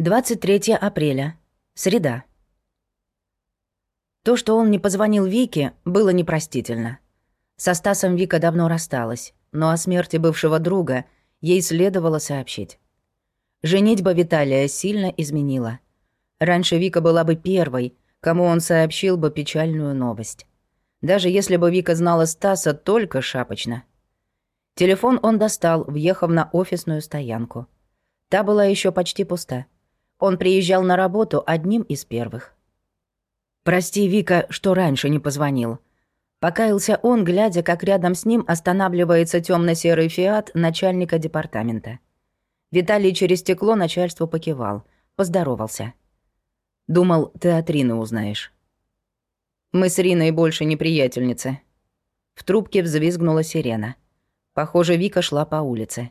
23 апреля. Среда. То, что он не позвонил Вике, было непростительно. Со Стасом Вика давно рассталась, но о смерти бывшего друга ей следовало сообщить. Женитьба Виталия сильно изменила. Раньше Вика была бы первой, кому он сообщил бы печальную новость. Даже если бы Вика знала Стаса только шапочно. Телефон он достал, въехав на офисную стоянку. Та была еще почти пуста. Он приезжал на работу одним из первых. «Прости, Вика, что раньше не позвонил». Покаялся он, глядя, как рядом с ним останавливается темно серый фиат начальника департамента. Виталий через стекло начальству покивал, поздоровался. «Думал, ты от Рины узнаешь». «Мы с Риной больше не приятельницы». В трубке взвизгнула сирена. Похоже, Вика шла по улице.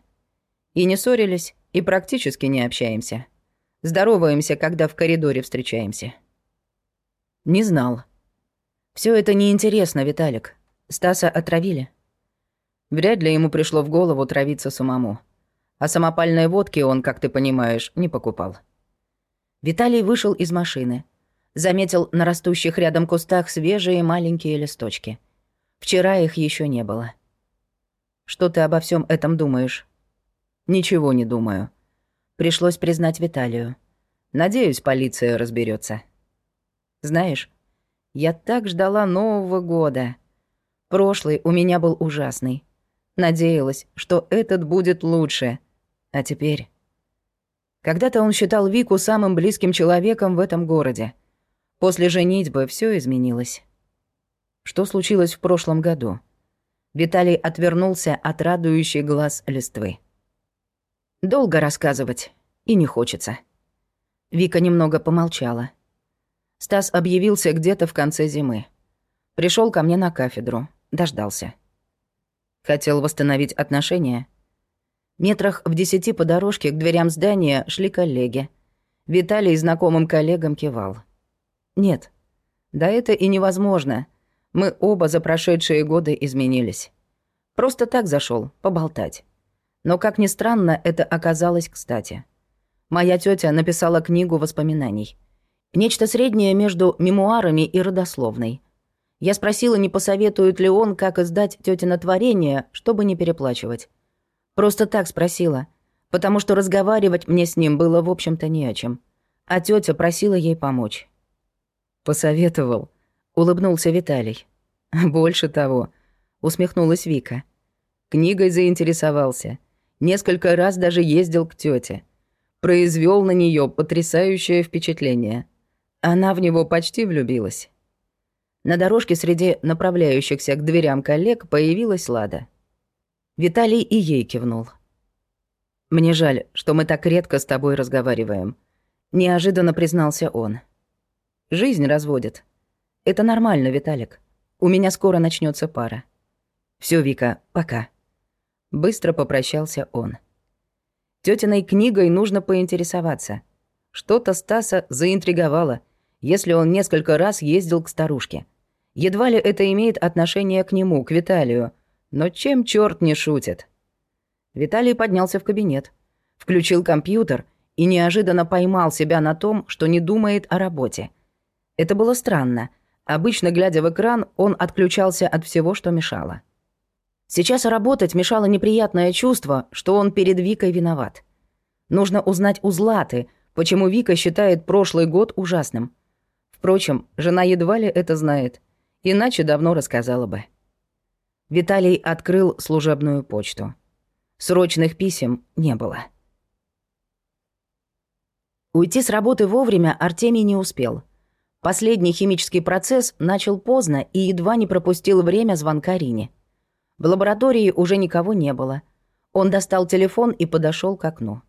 И не ссорились, и практически не общаемся. Здороваемся, когда в коридоре встречаемся. Не знал. Все это неинтересно, Виталик. Стаса отравили. Вряд ли ему пришло в голову травиться самому. А самопальной водки он, как ты понимаешь, не покупал. Виталий вышел из машины. Заметил на растущих рядом кустах свежие маленькие листочки. Вчера их еще не было. Что ты обо всем этом думаешь? Ничего не думаю. Пришлось признать Виталию. Надеюсь, полиция разберется. Знаешь, я так ждала Нового года. Прошлый у меня был ужасный. Надеялась, что этот будет лучше. А теперь... Когда-то он считал Вику самым близким человеком в этом городе. После женитьбы все изменилось. Что случилось в прошлом году? Виталий отвернулся от радующей глаз листвы. Долго рассказывать и не хочется. Вика немного помолчала. Стас объявился где-то в конце зимы. Пришел ко мне на кафедру, дождался. Хотел восстановить отношения. Метрах в десяти по дорожке к дверям здания шли коллеги. Виталий знакомым коллегам кивал. Нет, да это и невозможно. Мы оба за прошедшие годы изменились. Просто так зашел поболтать. Но, как ни странно, это оказалось кстати. Моя тетя написала книгу воспоминаний. Нечто среднее между мемуарами и родословной. Я спросила, не посоветует ли он, как издать тетино творение, чтобы не переплачивать. Просто так спросила, потому что разговаривать мне с ним было, в общем-то, не о чем. А тетя просила ей помочь. «Посоветовал», — улыбнулся Виталий. «Больше того», — усмехнулась Вика. Книгой заинтересовался. Несколько раз даже ездил к тете. Произвел на нее потрясающее впечатление. Она в него почти влюбилась. На дорожке среди направляющихся к дверям коллег появилась Лада. Виталий и ей кивнул. «Мне жаль, что мы так редко с тобой разговариваем», — неожиданно признался он. «Жизнь разводит. Это нормально, Виталик. У меня скоро начнется пара. Все, Вика, пока». Быстро попрощался он. Тётиной книгой нужно поинтересоваться. Что-то Стаса заинтриговало, если он несколько раз ездил к старушке. Едва ли это имеет отношение к нему, к Виталию. Но чем черт не шутит? Виталий поднялся в кабинет, включил компьютер и неожиданно поймал себя на том, что не думает о работе. Это было странно. Обычно, глядя в экран, он отключался от всего, что мешало. Сейчас работать мешало неприятное чувство, что он перед Викой виноват. Нужно узнать у Златы, почему Вика считает прошлый год ужасным. Впрочем, жена едва ли это знает, иначе давно рассказала бы. Виталий открыл служебную почту. Срочных писем не было. Уйти с работы вовремя Артемий не успел. Последний химический процесс начал поздно и едва не пропустил время звонка Рине. В лаборатории уже никого не было. Он достал телефон и подошел к окну.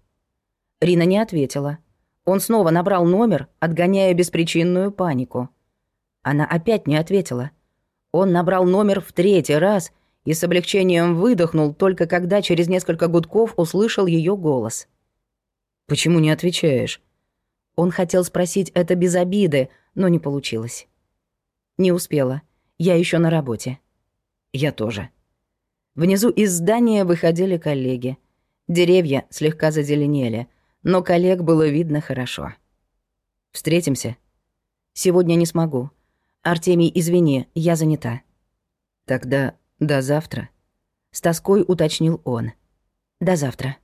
Рина не ответила. Он снова набрал номер, отгоняя беспричинную панику. Она опять не ответила. Он набрал номер в третий раз и с облегчением выдохнул, только когда через несколько гудков услышал ее голос. «Почему не отвечаешь?» Он хотел спросить это без обиды, но не получилось. «Не успела. Я еще на работе». «Я тоже». Внизу из здания выходили коллеги. Деревья слегка зазеленели, но коллег было видно хорошо. «Встретимся?» «Сегодня не смогу. Артемий, извини, я занята». «Тогда до завтра», — с тоской уточнил он. «До завтра».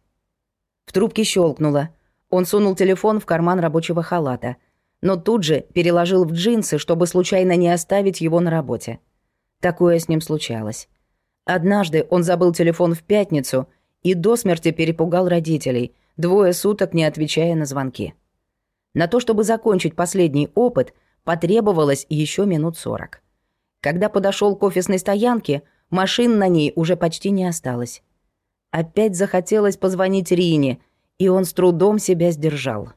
В трубке щелкнуло. Он сунул телефон в карман рабочего халата, но тут же переложил в джинсы, чтобы случайно не оставить его на работе. Такое с ним случалось. Однажды он забыл телефон в пятницу и до смерти перепугал родителей, двое суток не отвечая на звонки. На то, чтобы закончить последний опыт, потребовалось еще минут сорок. Когда подошел к офисной стоянке, машин на ней уже почти не осталось. Опять захотелось позвонить Рине, и он с трудом себя сдержал.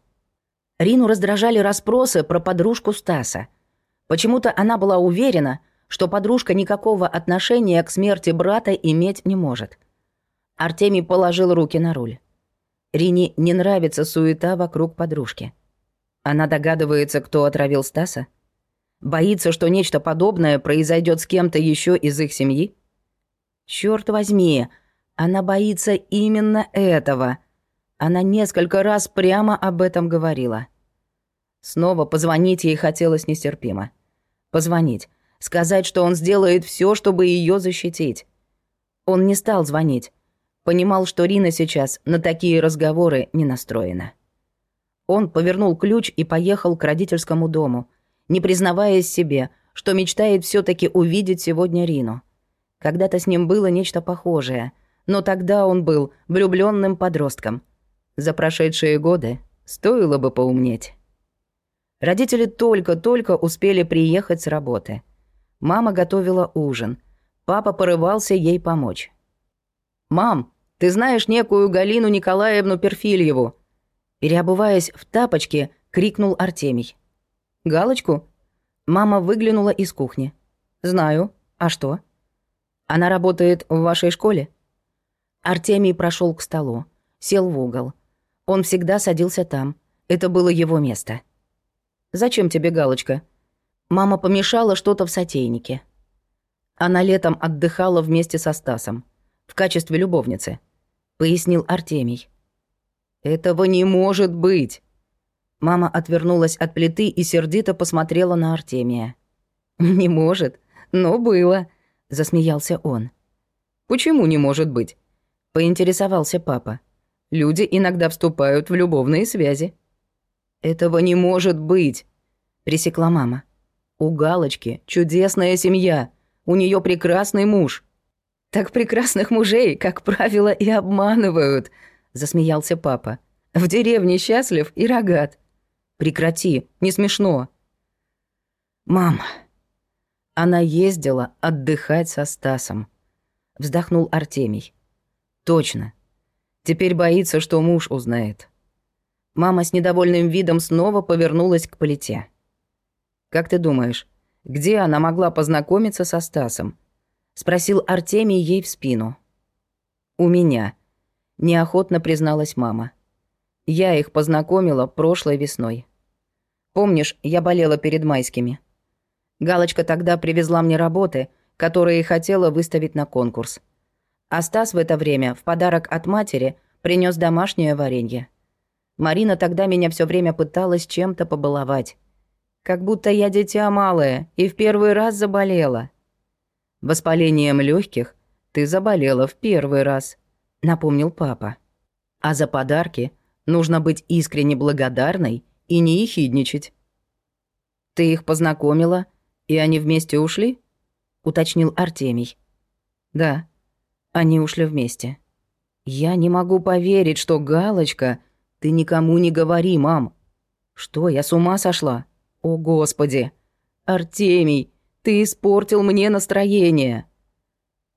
Рину раздражали расспросы про подружку Стаса. Почему-то она была уверена, что подружка никакого отношения к смерти брата иметь не может. Артемий положил руки на руль. Рине не нравится суета вокруг подружки. Она догадывается, кто отравил Стаса? Боится, что нечто подобное произойдет с кем-то еще из их семьи? Черт возьми, она боится именно этого. Она несколько раз прямо об этом говорила. Снова позвонить ей хотелось нестерпимо. Позвонить, сказать, что он сделает все, чтобы ее защитить. Он не стал звонить. Понимал, что Рина сейчас на такие разговоры не настроена. Он повернул ключ и поехал к родительскому дому, не признаваясь себе, что мечтает все таки увидеть сегодня Рину. Когда-то с ним было нечто похожее, но тогда он был влюбленным подростком. За прошедшие годы стоило бы поумнеть. Родители только-только успели приехать с работы. Мама готовила ужин. Папа порывался ей помочь. «Мам, ты знаешь некую Галину Николаевну Перфильеву?» Переобуваясь в тапочки, крикнул Артемий. «Галочку?» Мама выглянула из кухни. «Знаю. А что?» «Она работает в вашей школе?» Артемий прошел к столу, сел в угол. Он всегда садился там. Это было его место. «Зачем тебе галочка?» Мама помешала что-то в сотейнике. Она летом отдыхала вместе со Стасом. В качестве любовницы. Пояснил Артемий. «Этого не может быть!» Мама отвернулась от плиты и сердито посмотрела на Артемия. «Не может, но было», — засмеялся он. «Почему не может быть?» — поинтересовался папа. «Люди иногда вступают в любовные связи». «Этого не может быть», — пресекла мама. «У Галочки чудесная семья, у нее прекрасный муж». «Так прекрасных мужей, как правило, и обманывают», — засмеялся папа. «В деревне счастлив и рогат. Прекрати, не смешно». «Мам». Она ездила отдыхать со Стасом. Вздохнул Артемий. «Точно. Теперь боится, что муж узнает». Мама с недовольным видом снова повернулась к плите. «Как ты думаешь, где она могла познакомиться со Стасом?» — спросил Артемий ей в спину. «У меня», неохотно призналась мама. Я их познакомила прошлой весной. Помнишь, я болела перед майскими. Галочка тогда привезла мне работы, которые хотела выставить на конкурс. А Стас в это время в подарок от матери принес домашнее варенье. Марина тогда меня все время пыталась чем-то побаловать. Как будто я дитя малое и в первый раз заболела. Воспалением легких ты заболела в первый раз, напомнил папа. А за подарки нужно быть искренне благодарной и не ехидничать. Ты их познакомила, и они вместе ушли? уточнил Артемий. Да, они ушли вместе. Я не могу поверить, что Галочка... Ты никому не говори, мам. Что, я с ума сошла? О, Господи! Артемий, ты испортил мне настроение.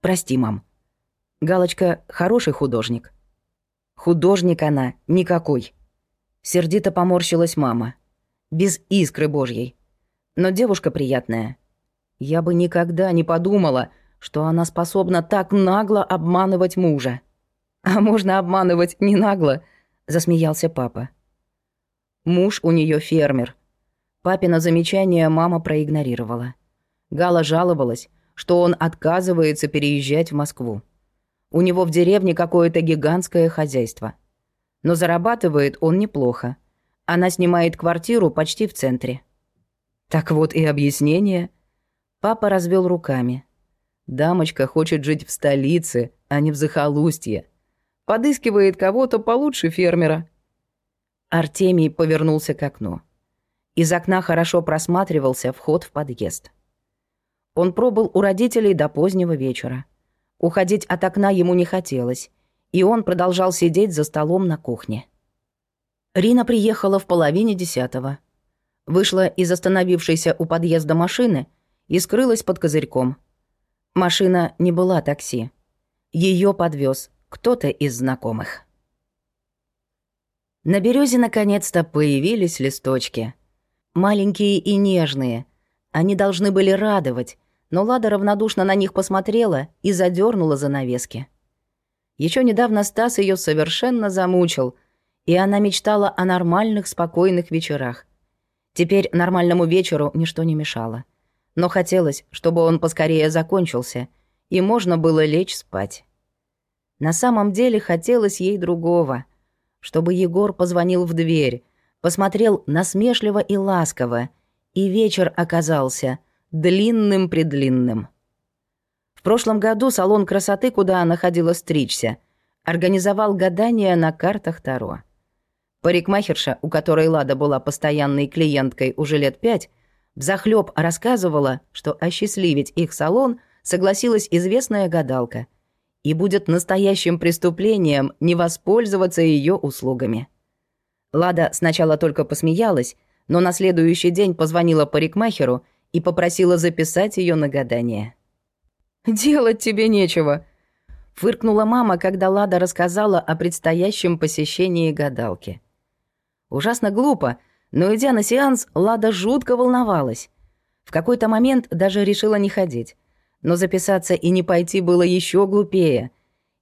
Прости, мам. Галочка хороший художник. Художник она никакой. Сердито поморщилась мама. Без искры божьей. Но девушка приятная. Я бы никогда не подумала, что она способна так нагло обманывать мужа. А можно обманывать не нагло, засмеялся папа. Муж у нее фермер. Папина замечание мама проигнорировала. Гала жаловалась, что он отказывается переезжать в Москву. У него в деревне какое-то гигантское хозяйство. Но зарабатывает он неплохо. Она снимает квартиру почти в центре. Так вот и объяснение. Папа развел руками. Дамочка хочет жить в столице, а не в захолустье. Подыскивает кого-то получше фермера. Артемий повернулся к окну. Из окна хорошо просматривался вход в подъезд. Он пробыл у родителей до позднего вечера. Уходить от окна ему не хотелось, и он продолжал сидеть за столом на кухне. Рина приехала в половине десятого. Вышла из остановившейся у подъезда машины и скрылась под козырьком. Машина не была такси. Ее подвез кто-то из знакомых. На березе наконец-то появились листочки. Маленькие и нежные. Они должны были радовать, но Лада равнодушно на них посмотрела и задернула занавески. Еще недавно Стас ее совершенно замучил, и она мечтала о нормальных, спокойных вечерах. Теперь нормальному вечеру ничто не мешало. Но хотелось, чтобы он поскорее закончился, и можно было лечь спать. На самом деле хотелось ей другого — чтобы Егор позвонил в дверь, посмотрел насмешливо и ласково, и вечер оказался длинным-предлинным. В прошлом году салон красоты, куда она ходила стричься, организовал гадание на картах Таро. Парикмахерша, у которой Лада была постоянной клиенткой уже лет пять, взахлёб рассказывала, что осчастливить их салон согласилась известная гадалка — и будет настоящим преступлением не воспользоваться ее услугами. Лада сначала только посмеялась, но на следующий день позвонила парикмахеру и попросила записать ее на гадание. «Делать тебе нечего», — фыркнула мама, когда Лада рассказала о предстоящем посещении гадалки. Ужасно глупо, но идя на сеанс, Лада жутко волновалась. В какой-то момент даже решила не ходить но записаться и не пойти было еще глупее.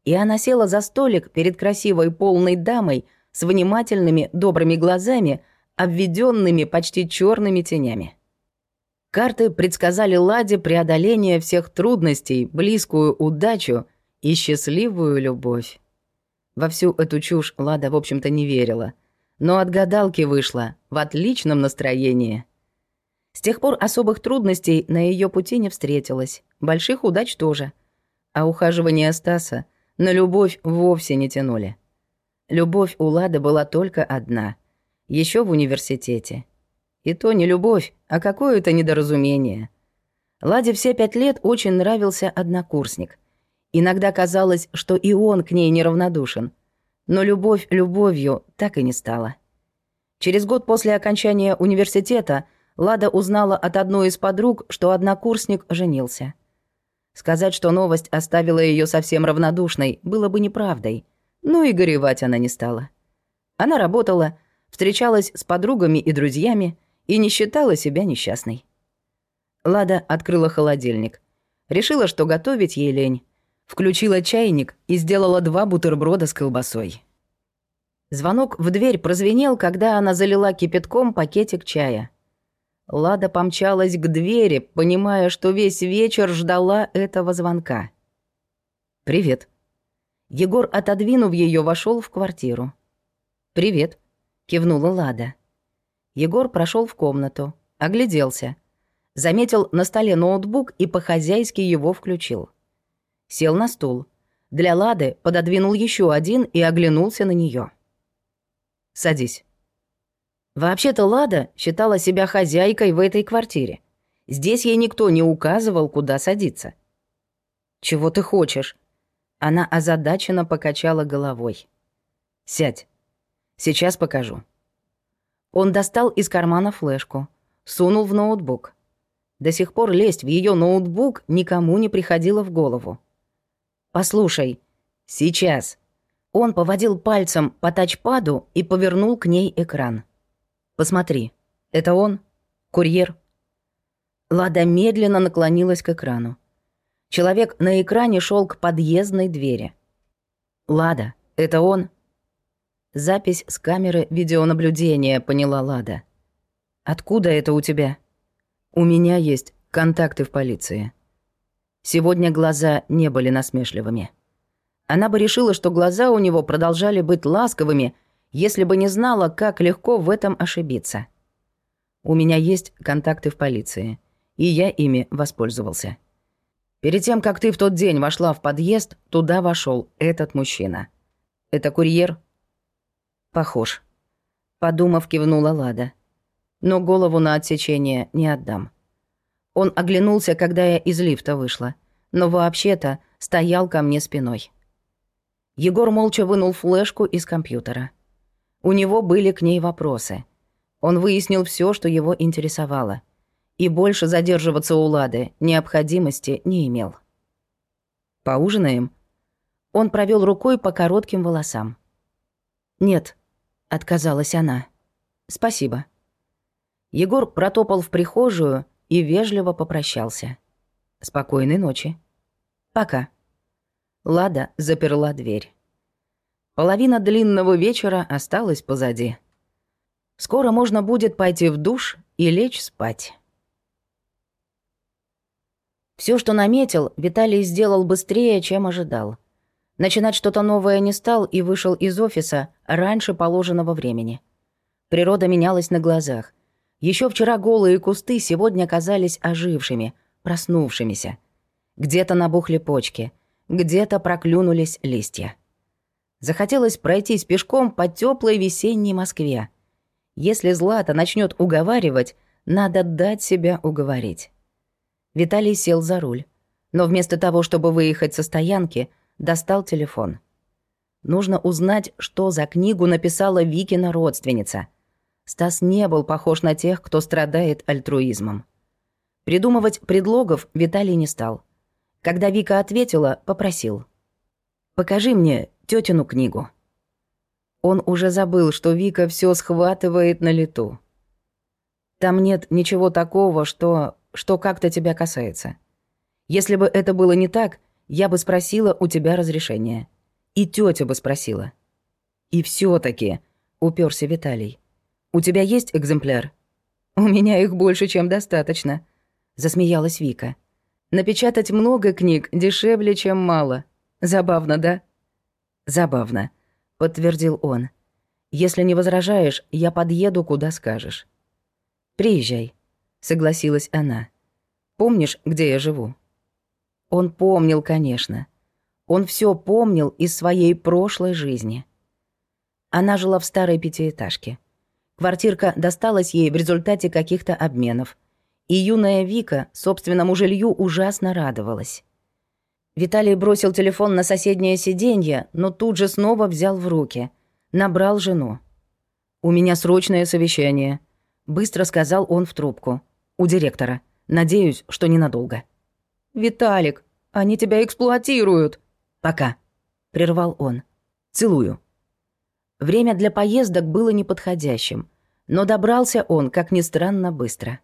И она села за столик перед красивой полной дамой с внимательными добрыми глазами, обведенными почти черными тенями. Карты предсказали Ладе преодоление всех трудностей, близкую удачу и счастливую любовь. Во всю эту чушь Лада, в общем-то, не верила, но от гадалки вышла в отличном настроении. С тех пор особых трудностей на ее пути не встретилось. Больших удач тоже. А ухаживания Стаса на любовь вовсе не тянули. Любовь у Лады была только одна. еще в университете. И то не любовь, а какое-то недоразумение. Ладе все пять лет очень нравился однокурсник. Иногда казалось, что и он к ней неравнодушен. Но любовь любовью так и не стала. Через год после окончания университета Лада узнала от одной из подруг, что однокурсник женился. Сказать, что новость оставила ее совсем равнодушной, было бы неправдой. Но и горевать она не стала. Она работала, встречалась с подругами и друзьями и не считала себя несчастной. Лада открыла холодильник. Решила, что готовить ей лень. Включила чайник и сделала два бутерброда с колбасой. Звонок в дверь прозвенел, когда она залила кипятком пакетик чая. Лада помчалась к двери, понимая, что весь вечер ждала этого звонка. «Привет». Егор, отодвинув ее, вошел в квартиру. «Привет», — кивнула Лада. Егор прошел в комнату, огляделся. Заметил на столе ноутбук и по-хозяйски его включил. Сел на стул. Для Лады пододвинул еще один и оглянулся на нее. «Садись». Вообще-то Лада считала себя хозяйкой в этой квартире. Здесь ей никто не указывал, куда садиться. «Чего ты хочешь?» Она озадаченно покачала головой. «Сядь. Сейчас покажу». Он достал из кармана флешку, сунул в ноутбук. До сих пор лезть в ее ноутбук никому не приходило в голову. «Послушай, сейчас». Он поводил пальцем по тачпаду и повернул к ней экран. Посмотри, это он? Курьер?» Лада медленно наклонилась к экрану. Человек на экране шел к подъездной двери. «Лада, это он?» Запись с камеры видеонаблюдения, поняла Лада. «Откуда это у тебя?» «У меня есть контакты в полиции». Сегодня глаза не были насмешливыми. Она бы решила, что глаза у него продолжали быть ласковыми, если бы не знала, как легко в этом ошибиться. У меня есть контакты в полиции, и я ими воспользовался. Перед тем, как ты в тот день вошла в подъезд, туда вошел этот мужчина. Это курьер? Похож. Подумав, кивнула Лада. Но голову на отсечение не отдам. Он оглянулся, когда я из лифта вышла, но вообще-то стоял ко мне спиной. Егор молча вынул флешку из компьютера. У него были к ней вопросы. Он выяснил все, что его интересовало — и больше задерживаться у Лады необходимости не имел. «Поужинаем?» Он провел рукой по коротким волосам. «Нет», — отказалась она. «Спасибо». Егор протопал в прихожую и вежливо попрощался. «Спокойной ночи». «Пока». Лада заперла дверь. Половина длинного вечера осталась позади. Скоро можно будет пойти в душ и лечь спать. Все, что наметил, Виталий сделал быстрее, чем ожидал. Начинать что-то новое не стал и вышел из офиса раньше положенного времени. Природа менялась на глазах. Еще вчера голые кусты сегодня казались ожившими, проснувшимися. Где-то набухли почки, где-то проклюнулись листья. Захотелось пройтись пешком по теплой весенней Москве. Если Злата начнет уговаривать, надо дать себя уговорить. Виталий сел за руль, но вместо того, чтобы выехать со стоянки, достал телефон. Нужно узнать, что за книгу написала Викина родственница. Стас не был похож на тех, кто страдает альтруизмом. Придумывать предлогов Виталий не стал. Когда Вика ответила, попросил. «Покажи мне тетину книгу». Он уже забыл, что Вика все схватывает на лету. Там нет ничего такого, что что как-то тебя касается. Если бы это было не так, я бы спросила у тебя разрешения. И тетя бы спросила. И все таки уперся Виталий. «У тебя есть экземпляр?» «У меня их больше, чем достаточно», — засмеялась Вика. «Напечатать много книг дешевле, чем мало. Забавно, да?» «Забавно», — подтвердил он. «Если не возражаешь, я подъеду, куда скажешь». «Приезжай», согласилась она. Помнишь, где я живу? Он помнил, конечно. Он все помнил из своей прошлой жизни. Она жила в старой пятиэтажке. Квартирка досталась ей в результате каких-то обменов. И юная Вика собственному жилью ужасно радовалась. Виталий бросил телефон на соседнее сиденье, но тут же снова взял в руки. Набрал жену. «У меня срочное совещание», — быстро сказал он в трубку у директора. Надеюсь, что ненадолго. «Виталик, они тебя эксплуатируют!» «Пока», — прервал он. «Целую». Время для поездок было неподходящим, но добрался он, как ни странно, быстро.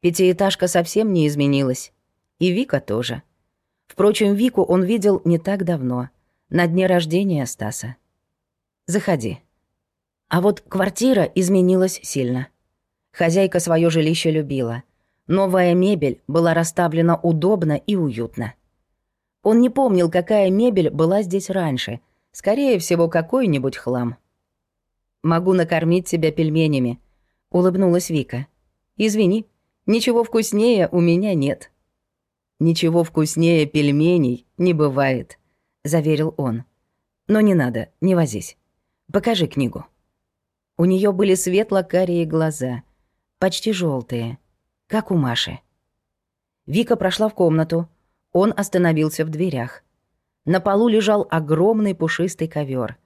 Пятиэтажка совсем не изменилась. И Вика тоже. Впрочем, Вику он видел не так давно, на дне рождения Стаса. «Заходи». А вот квартира изменилась сильно. Хозяйка свое жилище любила. Новая мебель была расставлена удобно и уютно. Он не помнил, какая мебель была здесь раньше. Скорее всего, какой-нибудь хлам. «Могу накормить тебя пельменями», — улыбнулась Вика. «Извини, ничего вкуснее у меня нет». «Ничего вкуснее пельменей не бывает», — заверил он. «Но не надо, не возись. Покажи книгу». У нее были светло-карие глаза — почти желтые, как у Маши. Вика прошла в комнату. Он остановился в дверях. На полу лежал огромный пушистый ковер.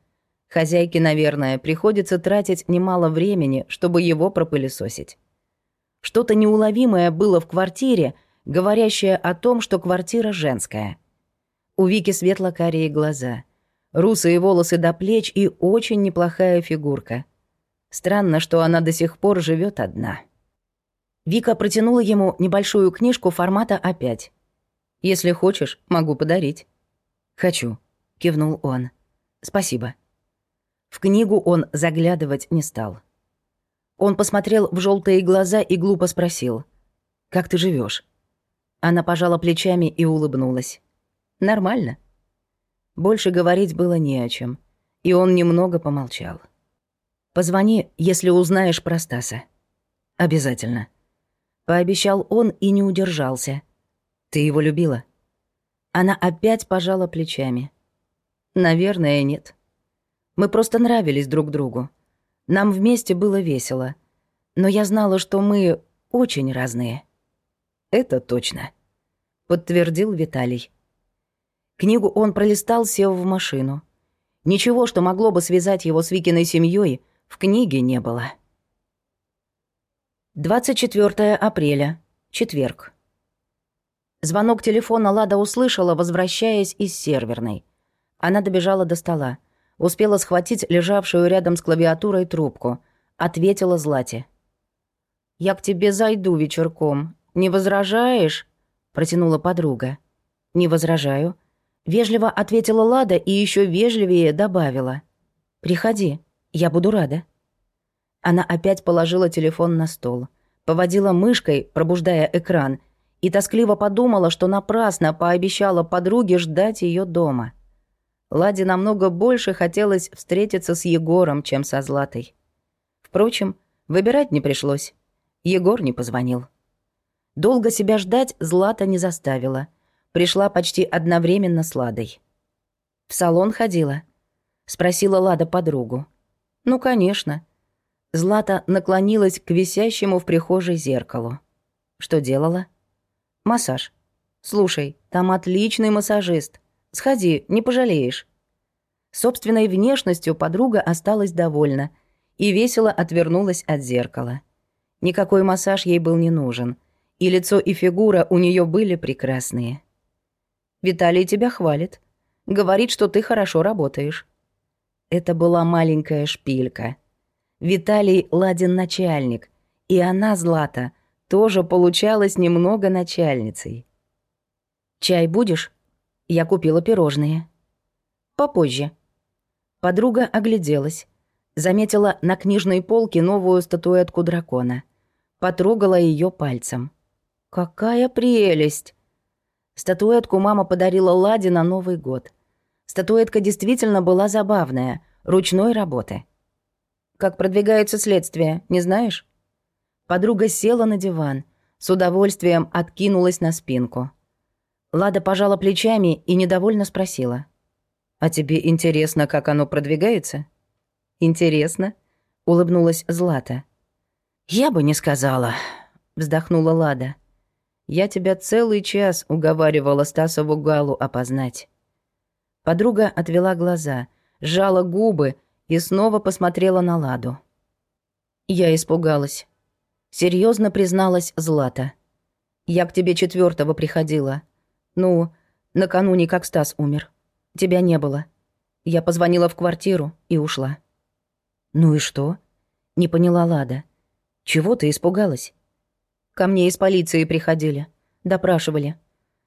Хозяйке, наверное, приходится тратить немало времени, чтобы его пропылесосить. Что-то неуловимое было в квартире, говорящее о том, что квартира женская. У Вики светло-карие глаза, русые волосы до плеч и очень неплохая фигурка — Странно, что она до сих пор живет одна. Вика протянула ему небольшую книжку формата А5. «Если хочешь, могу подарить». «Хочу», — кивнул он. «Спасибо». В книгу он заглядывать не стал. Он посмотрел в желтые глаза и глупо спросил. «Как ты живешь? Она пожала плечами и улыбнулась. «Нормально». Больше говорить было не о чем, и он немного помолчал. Позвони, если узнаешь про Стаса. Обязательно. Пообещал он и не удержался. Ты его любила? Она опять пожала плечами. Наверное, нет. Мы просто нравились друг другу. Нам вместе было весело. Но я знала, что мы очень разные. Это точно, подтвердил Виталий. Книгу он пролистал, сев в машину. Ничего, что могло бы связать его с Викиной семьей, в книге не было. 24 апреля. Четверг. Звонок телефона Лада услышала, возвращаясь из серверной. Она добежала до стола. Успела схватить лежавшую рядом с клавиатурой трубку. Ответила Злате. «Я к тебе зайду вечерком. Не возражаешь?» Протянула подруга. «Не возражаю». Вежливо ответила Лада и еще вежливее добавила. «Приходи, я буду рада». Она опять положила телефон на стол, поводила мышкой, пробуждая экран, и тоскливо подумала, что напрасно пообещала подруге ждать ее дома. Ладе намного больше хотелось встретиться с Егором, чем со Златой. Впрочем, выбирать не пришлось. Егор не позвонил. Долго себя ждать Злата не заставила. Пришла почти одновременно с Ладой. «В салон ходила?» — спросила Лада подругу. «Ну, конечно». Злата наклонилась к висящему в прихожей зеркалу. «Что делала?» «Массаж. Слушай, там отличный массажист. Сходи, не пожалеешь». Собственной внешностью подруга осталась довольна и весело отвернулась от зеркала. Никакой массаж ей был не нужен, и лицо и фигура у нее были прекрасные. «Виталий тебя хвалит. Говорит, что ты хорошо работаешь». Это была маленькая шпилька. Виталий Ладин начальник, и она, Злата, тоже получалась немного начальницей. «Чай будешь?» Я купила пирожные. Попозже. Подруга огляделась. Заметила на книжной полке новую статуэтку дракона. Потрогала ее пальцем. «Какая прелесть!» Статуэтку мама подарила Ладе на Новый год. Статуэтка действительно была забавная, ручной работы. «Как продвигается следствие, не знаешь?» Подруга села на диван, с удовольствием откинулась на спинку. Лада пожала плечами и недовольно спросила. «А тебе интересно, как оно продвигается?» «Интересно», — улыбнулась Злата. «Я бы не сказала», — вздохнула Лада. «Я тебя целый час уговаривала Стасову Галу опознать». Подруга отвела глаза, сжала губы и снова посмотрела на Ладу. Я испугалась. Серьезно призналась Злата. «Я к тебе четвертого приходила. Ну, накануне, как Стас умер. Тебя не было. Я позвонила в квартиру и ушла. Ну и что? Не поняла Лада. Чего ты испугалась? Ко мне из полиции приходили. Допрашивали.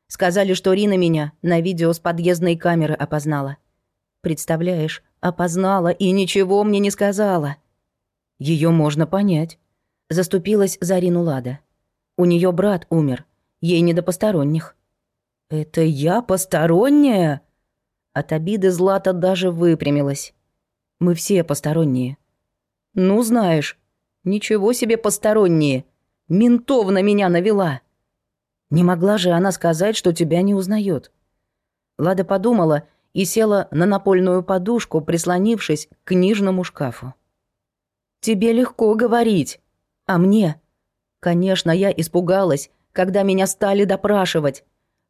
Сказали, что Рина меня на видео с подъездной камеры опознала. Представляешь, опознала и ничего мне не сказала. Ее можно понять. Заступилась за Лада. У нее брат умер. Ей не до посторонних. «Это я посторонняя?» От обиды Злата даже выпрямилась. «Мы все посторонние». «Ну, знаешь, ничего себе посторонние. Ментов на меня навела». Не могла же она сказать, что тебя не узнает. Лада подумала и села на напольную подушку, прислонившись к книжному шкафу. «Тебе легко говорить. А мне?» «Конечно, я испугалась, когда меня стали допрашивать.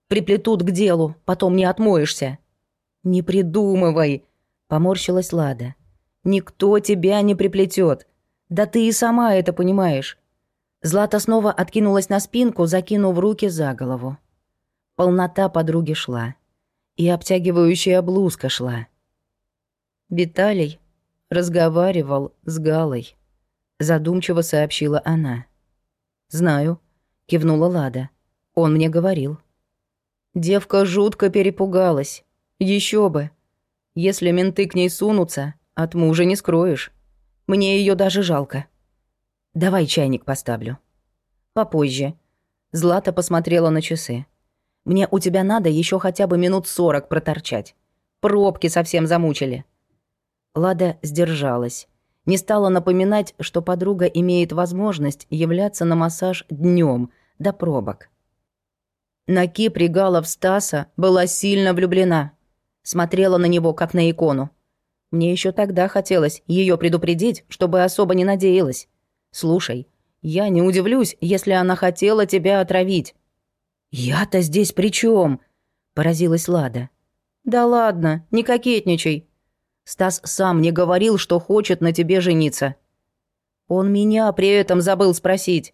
Приплетут к делу, потом не отмоешься». «Не придумывай», — поморщилась Лада. «Никто тебя не приплетет. Да ты и сама это понимаешь». Злата снова откинулась на спинку, закинув руки за голову. Полнота подруги шла. И обтягивающая блузка шла. Виталий разговаривал с Галой. Задумчиво сообщила она. «Знаю», — кивнула Лада. «Он мне говорил». Девка жутко перепугалась. Еще бы. Если менты к ней сунутся, от мужа не скроешь. Мне ее даже жалко. Давай чайник поставлю. Попозже. Злата посмотрела на часы. Мне у тебя надо еще хотя бы минут сорок проторчать. Пробки совсем замучили. Лада сдержалась. Не стала напоминать, что подруга имеет возможность являться на массаж днем до пробок. Наки Пригалов Стаса была сильно влюблена. Смотрела на него, как на икону. Мне еще тогда хотелось ее предупредить, чтобы особо не надеялась. Слушай, я не удивлюсь, если она хотела тебя отравить. Я-то здесь при чем? поразилась Лада. Да ладно, не кокетничай. Стас сам не говорил, что хочет на тебе жениться. Он меня при этом забыл спросить.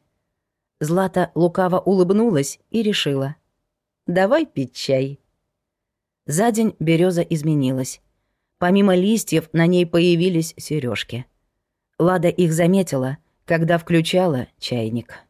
Злата лукаво улыбнулась и решила. «Давай пить чай». За день береза изменилась. Помимо листьев на ней появились сережки. Лада их заметила, когда включала чайник.